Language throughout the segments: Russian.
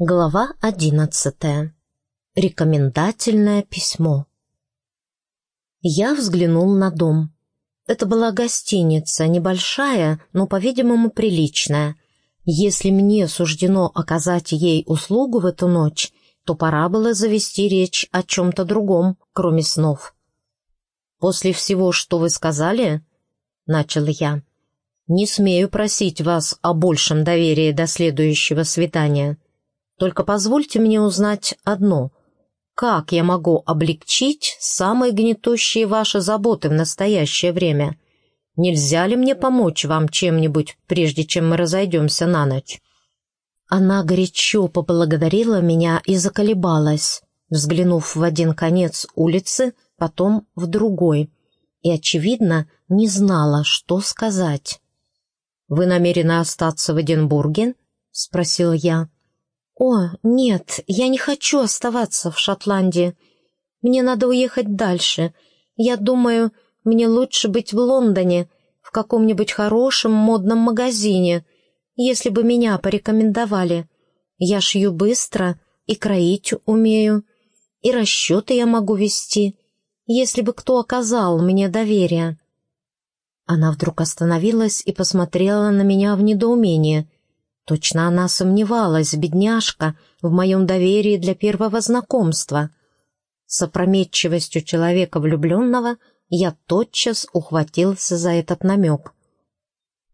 Глава одиннадцатая. Рекомендательное письмо. Я взглянул на дом. Это была гостиница, небольшая, но, по-видимому, приличная. Если мне суждено оказать ей услугу в эту ночь, то пора было завести речь о чем-то другом, кроме снов. «После всего, что вы сказали, — начал я, — не смею просить вас о большем доверии до следующего свидания». Только позвольте мне узнать одно. Как я могу облегчить самые гнетущие ваши заботы в настоящее время? Нельзя ли мне помочь вам чем-нибудь, прежде чем мы разойдемся на ночь?» Она горячо поблагодарила меня и заколебалась, взглянув в один конец улицы, потом в другой, и, очевидно, не знала, что сказать. «Вы намерены остаться в Эдинбурге?» — спросил я. «О, нет, я не хочу оставаться в Шотландии. Мне надо уехать дальше. Я думаю, мне лучше быть в Лондоне, в каком-нибудь хорошем модном магазине, если бы меня порекомендовали. Я шью быстро и кроить умею, и расчеты я могу вести, если бы кто оказал мне доверие». Она вдруг остановилась и посмотрела на меня в недоумении — Точно она сомневалась, бедняжка, в моем доверии для первого знакомства. С опрометчивостью человека влюбленного я тотчас ухватился за этот намек.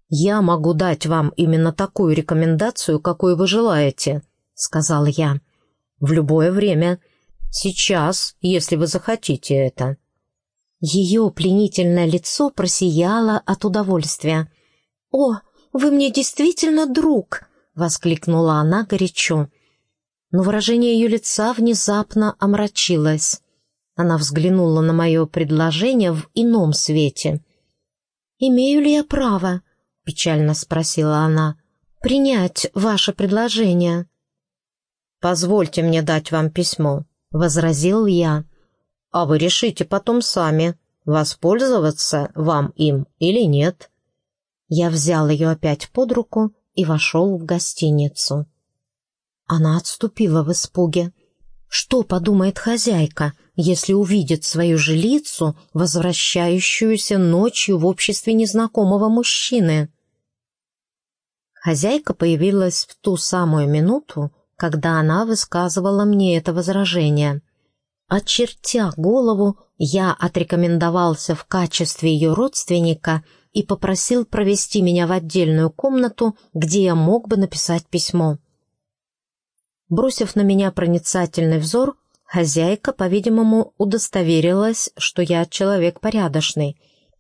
«Я могу дать вам именно такую рекомендацию, какую вы желаете», — сказал я. «В любое время. Сейчас, если вы захотите это». Ее пленительное лицо просияло от удовольствия. «О, вы мне действительно друг!» — воскликнула она горячо. Но выражение ее лица внезапно омрачилось. Она взглянула на мое предложение в ином свете. «Имею ли я право?» — печально спросила она. «Принять ваше предложение?» «Позвольте мне дать вам письмо», — возразил я. «А вы решите потом сами, воспользоваться вам им или нет». Я взял ее опять под руку и вошел в гостиницу. Она отступила в испуге. Что подумает хозяйка, если увидит свою жилицу, возвращающуюся ночью в обществе незнакомого мужчины? Хозяйка появилась в ту самую минуту, когда она высказывала мне это возражение. Очертя голову, я отрекомендовался в качестве ее родственника — и попросил провести меня в отдельную комнату, где я мог бы написать письмо. Бросив на меня проницательный взор, хозяйка, по-видимому, удостоверилась, что я человек порядочный.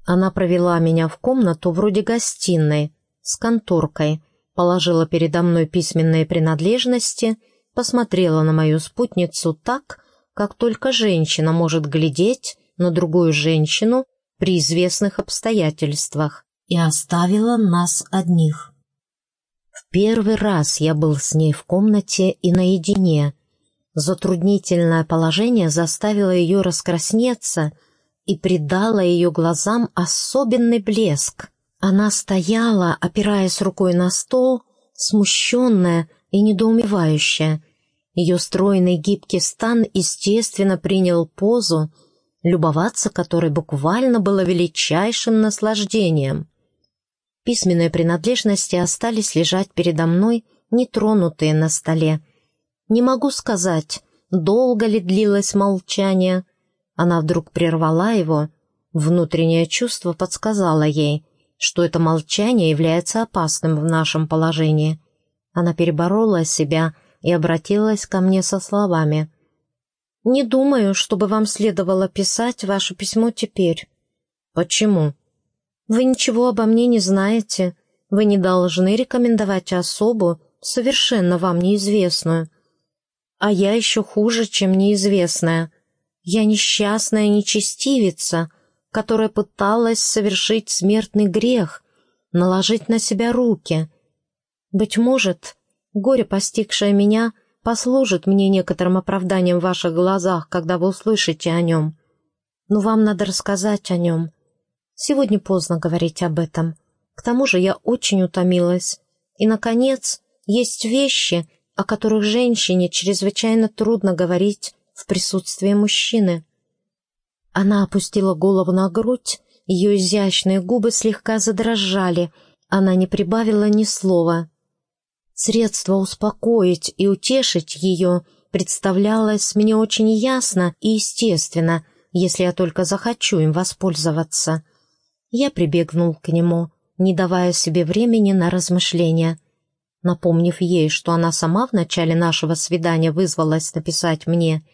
Она провела меня в комнату вроде гостиной, с конторкой, положила передо мной письменные принадлежности, посмотрела на мою спутницу так, как только женщина может глядеть на другую женщину при известных обстоятельствах и оставила нас одних. В первый раз я был с ней в комнате и наедине. Затруднительное положение заставило ее раскраснеться и придало ее глазам особенный блеск. Она стояла, опираясь рукой на стол, смущенная и недоумевающая. Ее стройный гибкий стан естественно принял позу, любоваться которой буквально было величайшим наслаждением. Письменные принадлежности остались лежать передо мной, нетронутые на столе. Не могу сказать, долго ли длилось молчание. Она вдруг прервала его. Внутреннее чувство подсказало ей, что это молчание является опасным в нашем положении. Она переборола себя и обратилась ко мне со словами. «Не думаю, чтобы вам следовало писать ваше письмо теперь». «Почему?» «Вы ничего обо мне не знаете. Вы не должны рекомендовать особу, совершенно вам неизвестную. А я еще хуже, чем неизвестная. Я несчастная нечестивица, которая пыталась совершить смертный грех, наложить на себя руки. Быть может, горе, постигшее меня — послужит мне некоторым оправданием в ваших глазах, когда вы услышите о нем. Но вам надо рассказать о нем. Сегодня поздно говорить об этом. К тому же я очень утомилась. И, наконец, есть вещи, о которых женщине чрезвычайно трудно говорить в присутствии мужчины. Она опустила голову на грудь, ее изящные губы слегка задрожали, она не прибавила ни слова. Средство успокоить и утешить ее представлялось мне очень ясно и естественно, если я только захочу им воспользоваться. Я прибегнул к нему, не давая себе времени на размышления. Напомнив ей, что она сама в начале нашего свидания вызвалась написать мне,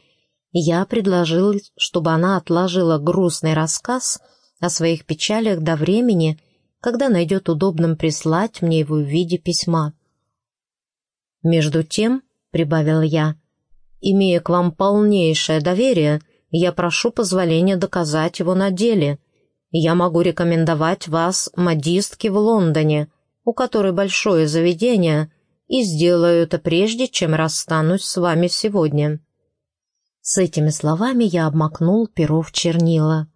я предложил, чтобы она отложила грустный рассказ о своих печалях до времени, когда найдет удобным прислать мне его в виде письма. «Между тем», — прибавил я, — «имея к вам полнейшее доверие, я прошу позволения доказать его на деле. Я могу рекомендовать вас модистке в Лондоне, у которой большое заведение, и сделаю это прежде, чем расстанусь с вами сегодня». С этими словами я обмакнул перо в чернила.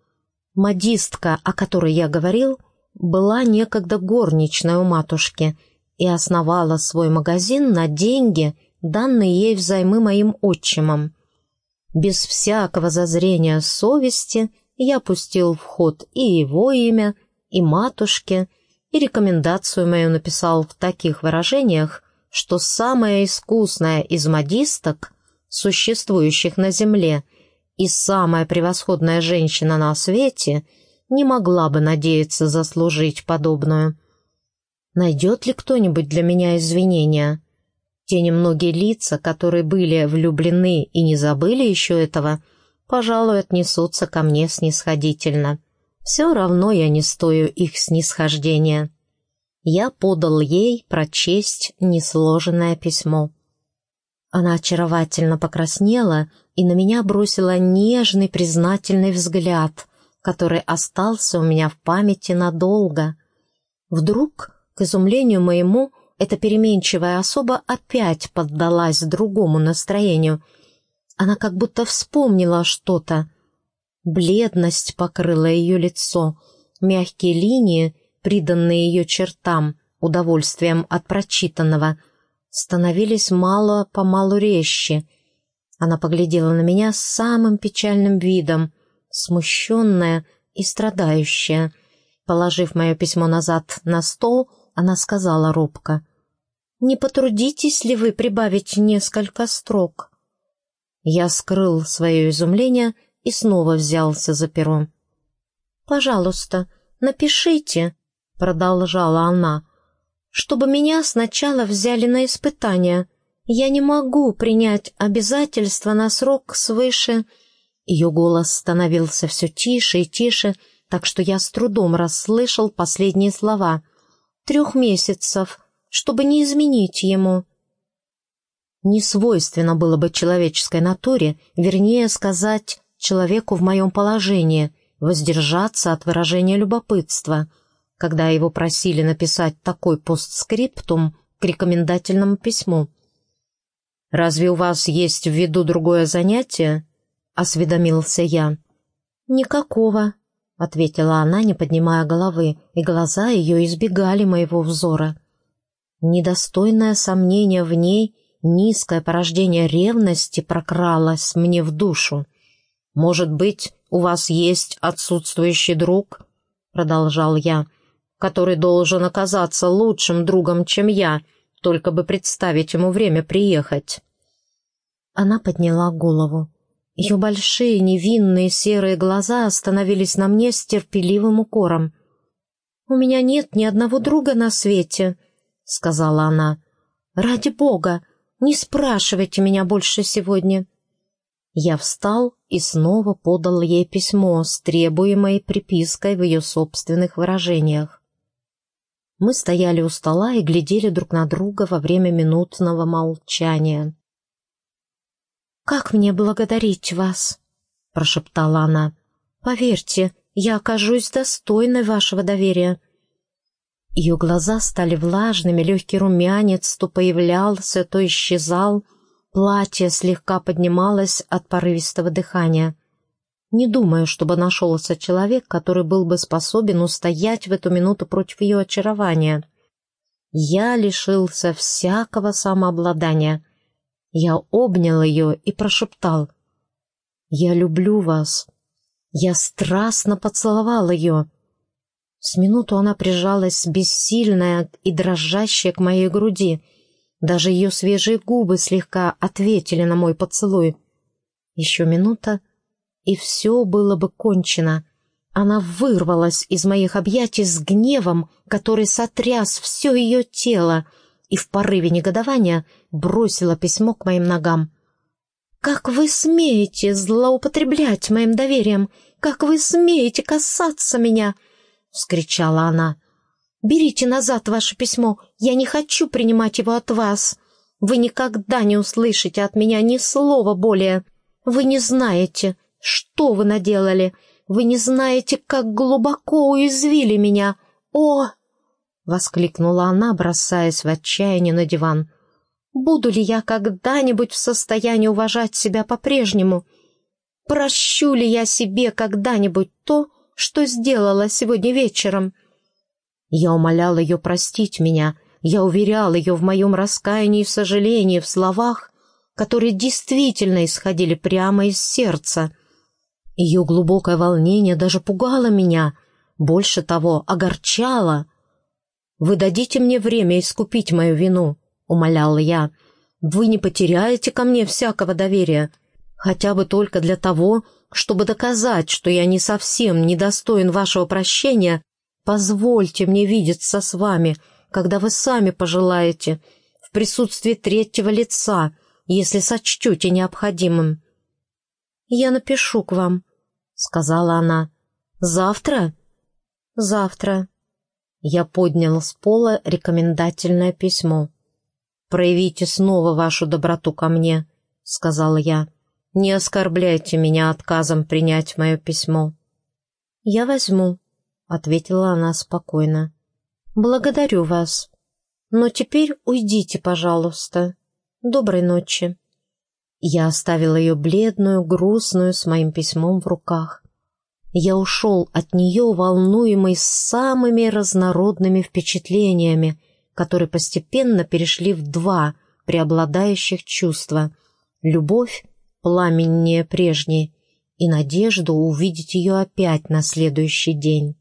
Модистка, о которой я говорил, была некогда горничной у матушки — и основала свой магазин на деньги, данные ей взаймы моим отчимом. Без всякого зазрения совести я пустил в ход и его имя, и матушки, и рекомендацию мою написал в таких выражениях, что самая искусная из модисток, существующих на земле, и самая превосходная женщина на свете не могла бы надеяться заслужить подобную. Найдет ли кто-нибудь для меня извинения? Те немногие лица, которые были влюблены и не забыли еще этого, пожалуй, отнесутся ко мне снисходительно. Все равно я не стою их снисхождения. Я подал ей прочесть несложенное письмо. Она очаровательно покраснела и на меня бросила нежный признательный взгляд, который остался у меня в памяти надолго. Вдруг к изумлению моему, эта переменчивая особа опять поддалась другому настроению. Она как будто вспомнила что-то. Бледность покрыла ее лицо, мягкие линии, приданные ее чертам, удовольствием от прочитанного, становились мало-помалу резче. Она поглядела на меня с самым печальным видом, смущенная и страдающая. Положив мое письмо назад на стол, она сказала робко. «Не потрудитесь ли вы прибавить несколько строк?» Я скрыл свое изумление и снова взялся за перо. «Пожалуйста, напишите», — продолжала она, «чтобы меня сначала взяли на испытание. Я не могу принять обязательства на срок свыше...» Ее голос становился все тише и тише, так что я с трудом расслышал последние слова — трех месяцев, чтобы не изменить ему. Не свойственно было бы человеческой натуре, вернее сказать, человеку в моем положении, воздержаться от выражения любопытства, когда его просили написать такой постскриптум к рекомендательному письму. «Разве у вас есть в виду другое занятие?» — осведомился я. «Никакого», — ответила она, не поднимая головы, и глаза ее избегали моего взора. Недостойное сомнение в ней, низкое порождение ревности прокралось мне в душу. «Может быть, у вас есть отсутствующий друг?» — продолжал я, «который должен оказаться лучшим другом, чем я, только бы представить ему время приехать». Она подняла голову. Ее большие невинные серые глаза остановились на мне с терпеливым укором. «У меня нет ни одного друга на свете», — сказала она. «Ради бога, не спрашивайте меня больше сегодня». Я встал и снова подал ей письмо с требуемой припиской в ее собственных выражениях. Мы стояли у стола и глядели друг на друга во время минутного молчания. «Как мне благодарить вас?» — прошептала она. «Поверьте, я окажусь достойной вашего доверия». Ее глаза стали влажными, легкий румянец то появлялся, то исчезал, платье слегка поднималось от порывистого дыхания. Не думаю, чтобы нашелся человек, который был бы способен устоять в эту минуту против ее очарования. Я лишился всякого самообладания — Я обнял ее и прошептал. «Я люблю вас». Я страстно поцеловал ее. С минуту она прижалась бессильная и дрожащая к моей груди. Даже ее свежие губы слегка ответили на мой поцелуй. Еще минута, и все было бы кончено. Она вырвалась из моих объятий с гневом, который сотряс все ее тело, и в порыве негодования бросила письмо к моим ногам. «Как вы смеете злоупотреблять моим доверием? Как вы смеете касаться меня?» — вскричала она. «Берите назад ваше письмо. Я не хочу принимать его от вас. Вы никогда не услышите от меня ни слова более. Вы не знаете, что вы наделали. Вы не знаете, как глубоко уязвили меня. О!» — воскликнула она, бросаясь в отчаяние на диван. «Буду ли я когда-нибудь в состоянии уважать себя по-прежнему? Прощу ли я себе когда-нибудь то, что сделала сегодня вечером?» Я умолял ее простить меня, я уверял ее в моем раскаянии и сожалении в словах, которые действительно исходили прямо из сердца — ее глубокое волнение даже пугало меня, больше того, огорчало. «Вы дадите мне время искупить мою вину», — умоляла я. «Вы не потеряете ко мне всякого доверия, хотя бы только для того, чтобы доказать, что я не совсем недостоин вашего прощения. Позвольте мне видеться с вами, когда вы сами пожелаете, в присутствии третьего лица, если сочтете необходимым». «Я напишу к вам», — сказала она. «Завтра?» «Завтра». Я поднял с пола рекомендательное письмо. «Проявите снова вашу доброту ко мне», — сказала я. «Не оскорбляйте меня отказом принять мое письмо». «Я возьму», — ответила она спокойно. «Благодарю вас. Но теперь уйдите, пожалуйста. Доброй ночи». Я оставил ее бледную, грустную, с моим письмом в руках. Я ушел от нее, волнуемый самыми разнородными впечатлениями, которые постепенно перешли в два преобладающих чувства — любовь, пламеннее прежней, и надежду увидеть ее опять на следующий день.